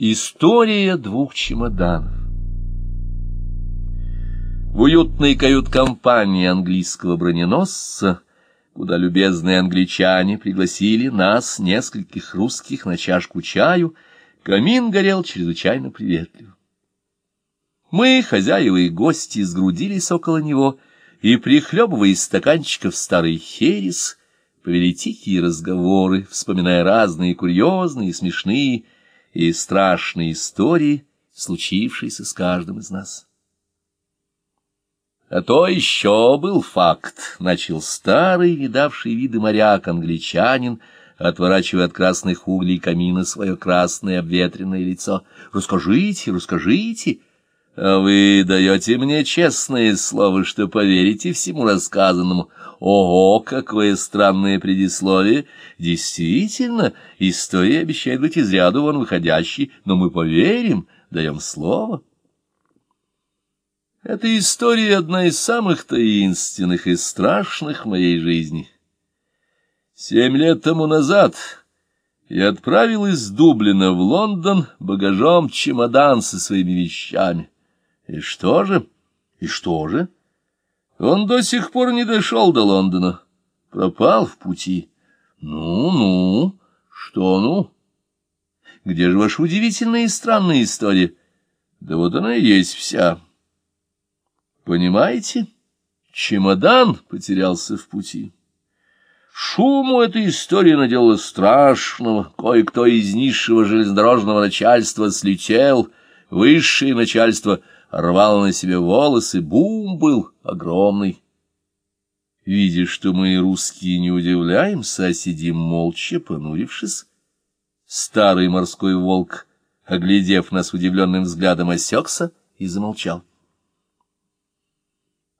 История двух чемоданов В уютной кают-компании английского броненосца, куда любезные англичане пригласили нас, нескольких русских, на чашку чаю, камин горел чрезвычайно приветливо. Мы, хозяева и гости, сгрудились около него и, прихлебывая из стаканчиков старый херес, повели тихие разговоры, вспоминая разные курьезные, смешные и страшные истории, случившиеся с каждым из нас. А то еще был факт, — начал старый, видавший виды моряк-англичанин, отворачивая от красных углей камина свое красное обветренное лицо. — Расскажите, расскажите. А вы даете мне честное слово, что поверите всему рассказанному. Ого, какое странное предисловие! Действительно, история обещает быть из ряда вон выходящей, но мы поверим, даем слово. Эта история одна из самых таинственных и страшных в моей жизни. Семь лет тому назад я отправил из Дублина в Лондон багажом чемодан со своими вещами. И что же? И что же? Он до сих пор не дошел до Лондона. Пропал в пути. Ну-ну, что ну? Где же ваша удивительная и странная история? Да вот она и есть вся. Понимаете? Чемодан потерялся в пути. Шуму эта история наделала страшного. Кое-кто из низшего железнодорожного начальства слетел, высшее начальство — рвал на себе волосы, бум был огромный. Видя, что мы, русские, не удивляемся, а сидим молча, понурившись, старый морской волк, оглядев нас удивленным взглядом, осекся и замолчал.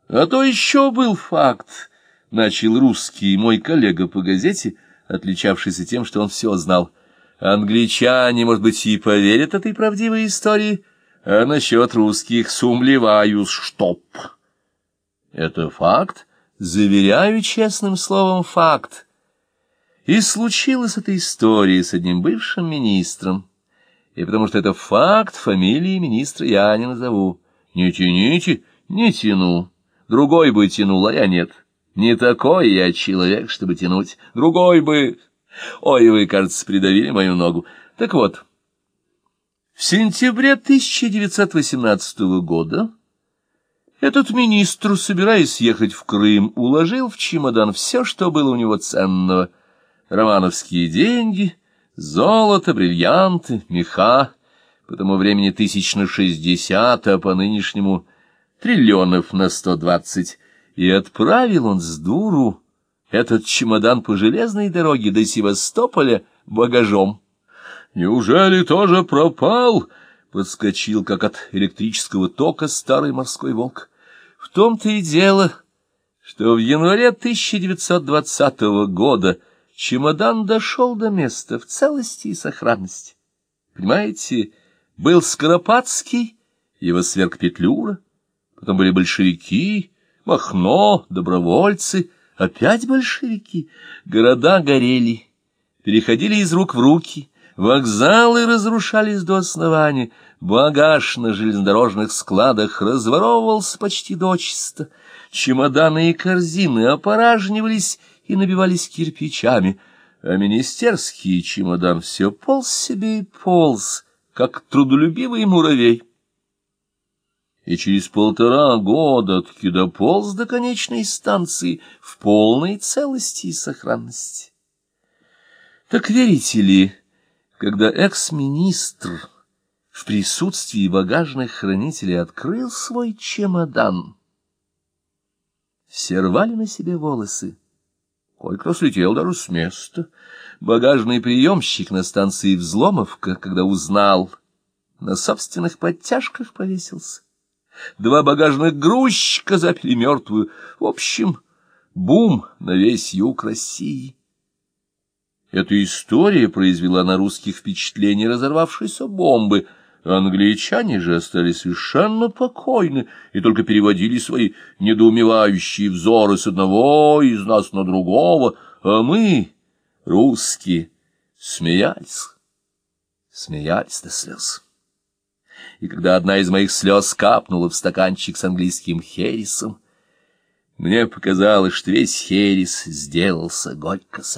А то еще был факт, — начал русский мой коллега по газете, отличавшийся тем, что он все знал. Англичане, может быть, и поверят этой правдивой истории, — а насчет русских сумлеваюсь, чтоб. Это факт, заверяю честным словом факт. И случилась эта история с одним бывшим министром. И потому что это факт, фамилии министра я не назову. Не тяните, не тяну. Другой бы тянул, а я нет. Не такой я человек, чтобы тянуть. Другой бы... Ой, вы, кажется, придавили мою ногу. Так вот... Сентябре 1918 года этот министр, собираясь ехать в Крым, уложил в чемодан все, что было у него ценного. Романовские деньги, золото, бриллианты, меха, по тому времени тысяч на шестьдесят, а по нынешнему триллионов на сто двадцать. И отправил он с дуру этот чемодан по железной дороге до Севастополя багажом. Неужели тоже пропал? Подскочил, как от электрического тока, старый морской волк. В том-то и дело, что в январе 1920 года чемодан дошел до места в целости и сохранности. Понимаете, был Скоропадский, его сверг Петлюра, потом были большевики, Махно, добровольцы, опять большевики. Города горели, переходили из рук в руки — Вокзалы разрушались до основания, багаж на железнодорожных складах разворовывался почти дочисто, чемоданы и корзины опоражнивались и набивались кирпичами, а министерский чемодан все полз себе и полз, как трудолюбивый муравей. И через полтора года таки дополз до конечной станции в полной целости и сохранности. Так верите ли, когда экс-министр в присутствии багажных хранителей открыл свой чемодан, все рвали на себе волосы. Кое-кто слетел даже с места. Багажный приемщик на станции Взломовка, когда узнал, на собственных подтяжках повесился. Два багажных грузчика запили мертвую. В общем, бум на весь юг России. Эта история произвела на русских впечатление разорвавшейся бомбы. Англичане же остались совершенно покойны и только переводили свои недоумевающие взоры с одного из нас на другого, а мы, русские, смеялись. смеялись до слез. И когда одна из моих слез капнула в стаканчик с английским хересом, мне показалось, что весь херес сделался горько соленым.